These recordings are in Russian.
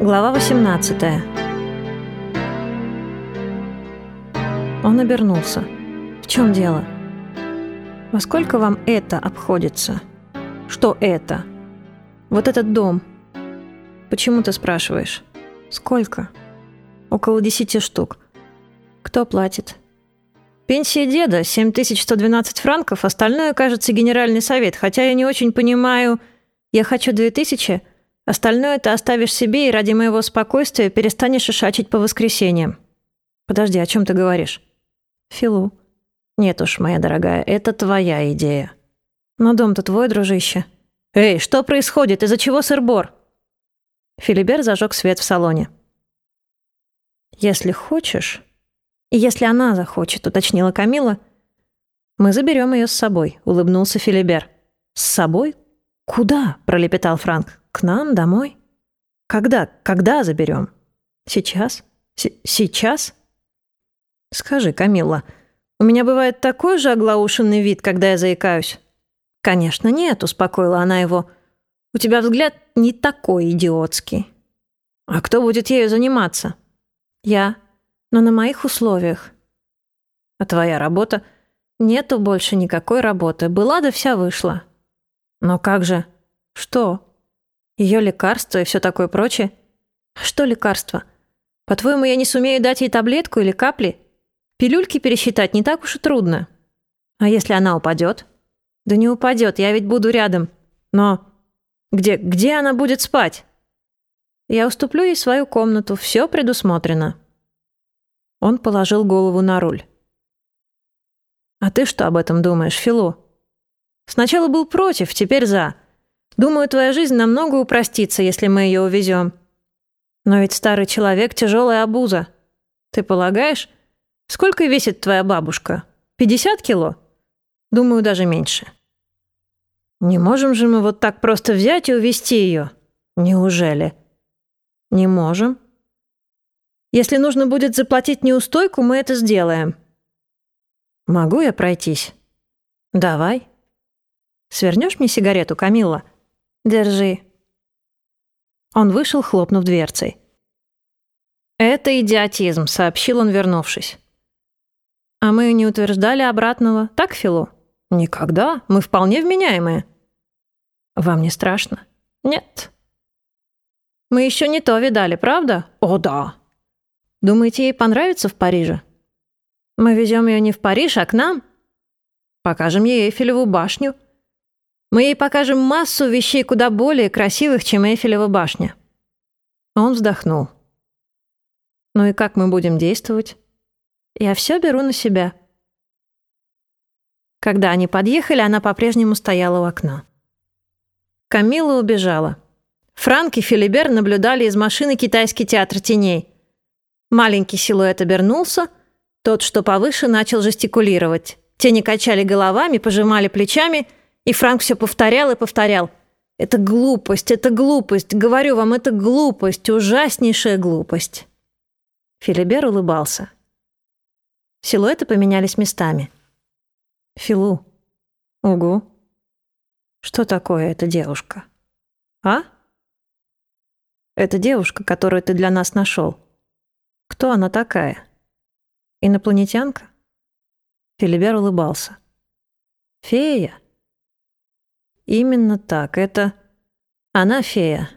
Глава 18 Он обернулся. «В чем дело?» «Во сколько вам это обходится?» «Что это?» «Вот этот дом». «Почему ты спрашиваешь?» «Сколько?» «Около десяти штук». «Кто платит?» «Пенсия деда – 7112 франков, остальное, кажется, генеральный совет, хотя я не очень понимаю...» «Я хочу две тысячи, Остальное ты оставишь себе и ради моего спокойствия перестанешь шишачить по воскресеньям. Подожди, о чем ты говоришь? Филу. Нет уж, моя дорогая, это твоя идея. Но дом-то твой, дружище. Эй, что происходит? Из-за чего сыр-бор? Филибер зажег свет в салоне. Если хочешь, и если она захочет, уточнила Камила, мы заберем ее с собой, улыбнулся Филибер. С собой? Куда? пролепетал Франк. К нам, домой? Когда? Когда заберем? Сейчас? С сейчас? Скажи, Камилла, у меня бывает такой же оглаушенный вид, когда я заикаюсь? Конечно, нет, успокоила она его. У тебя взгляд не такой идиотский. А кто будет ею заниматься? Я. Но на моих условиях. А твоя работа? Нету больше никакой работы. Была да вся вышла. Но как же? Что? Ее лекарства и все такое прочее. Что лекарства? По-твоему, я не сумею дать ей таблетку или капли? Пилюльки пересчитать не так уж и трудно. А если она упадет? Да не упадет, я ведь буду рядом. Но где, где она будет спать? Я уступлю ей свою комнату, все предусмотрено. Он положил голову на руль. А ты что об этом думаешь, Филу? Сначала был против, теперь за. Думаю, твоя жизнь намного упростится, если мы ее увезем. Но ведь старый человек — тяжелая обуза. Ты полагаешь? Сколько весит твоя бабушка? 50 кило? Думаю, даже меньше. Не можем же мы вот так просто взять и увезти ее? Неужели? Не можем. Если нужно будет заплатить неустойку, мы это сделаем. Могу я пройтись? Давай. Свернешь мне сигарету, Камилла? Держи». Он вышел, хлопнув дверцей. «Это идиотизм», — сообщил он, вернувшись. «А мы не утверждали обратного, так, Филу?» «Никогда. Мы вполне вменяемые». «Вам не страшно?» «Нет». «Мы еще не то видали, правда?» «О, да». «Думаете, ей понравится в Париже?» «Мы везем ее не в Париж, а к нам?» «Покажем ей Эйфелеву башню». Мы ей покажем массу вещей куда более красивых, чем Эйфелева башня». Он вздохнул. «Ну и как мы будем действовать?» «Я все беру на себя». Когда они подъехали, она по-прежнему стояла у окна. Камила убежала. Франк и Филибер наблюдали из машины китайский театр теней. Маленький силуэт обернулся, тот, что повыше, начал жестикулировать. Тени качали головами, пожимали плечами — и Франк все повторял и повторял. «Это глупость, это глупость, говорю вам, это глупость, ужаснейшая глупость». Филибер улыбался. Силуэты поменялись местами. «Филу». «Угу». «Что такое эта девушка?» «А?» «Это девушка, которую ты для нас нашел. Кто она такая?» «Инопланетянка?» Филибер улыбался. «Фея?» Именно так. Это... Она фея.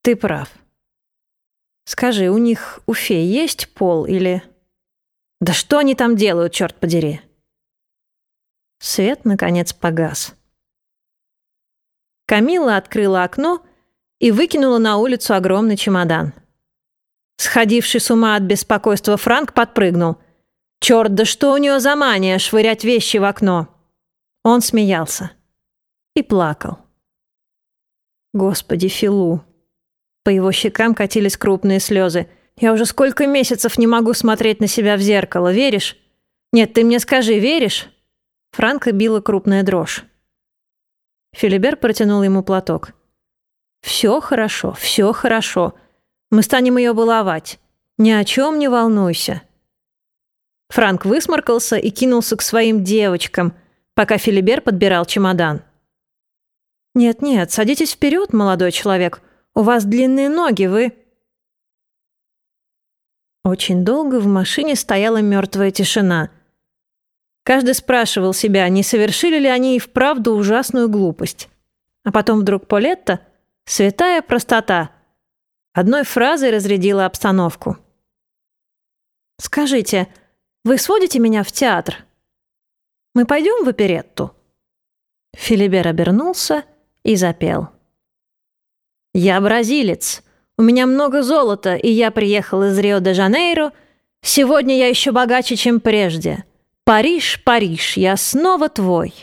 Ты прав. Скажи, у них, у фей есть пол или... Да что они там делают, черт подери? Свет, наконец, погас. Камила открыла окно и выкинула на улицу огромный чемодан. Сходивший с ума от беспокойства Франк подпрыгнул. «Черт, да что у нее за мания швырять вещи в окно?» Он смеялся и плакал. Господи, Филу. По его щекам катились крупные слезы. Я уже сколько месяцев не могу смотреть на себя в зеркало, веришь? Нет, ты мне скажи, веришь? Франка била крупная дрожь. Филибер протянул ему платок. «Все хорошо, все хорошо. Мы станем ее баловать. Ни о чем не волнуйся». Франк высморкался и кинулся к своим девочкам, пока Филибер подбирал чемодан. «Нет-нет, садитесь вперед, молодой человек. У вас длинные ноги, вы...» Очень долго в машине стояла мертвая тишина. Каждый спрашивал себя, не совершили ли они и вправду ужасную глупость. А потом вдруг Полетта, святая простота, одной фразой разрядила обстановку. «Скажите, вы сводите меня в театр? Мы пойдем в оперетту?» Филибер обернулся и запел. «Я бразилец. У меня много золота, и я приехал из Рио-де-Жанейро. Сегодня я еще богаче, чем прежде. Париж, Париж, я снова твой».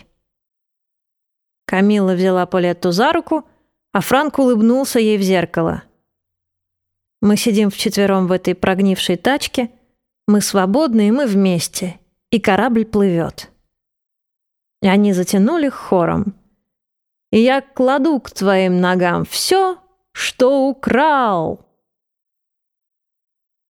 Камила взяла Полетту за руку, а Франк улыбнулся ей в зеркало. «Мы сидим вчетвером в этой прогнившей тачке. Мы свободны, и мы вместе. И корабль плывет». И они затянули хором. «И я кладу к твоим ногам все, что украл».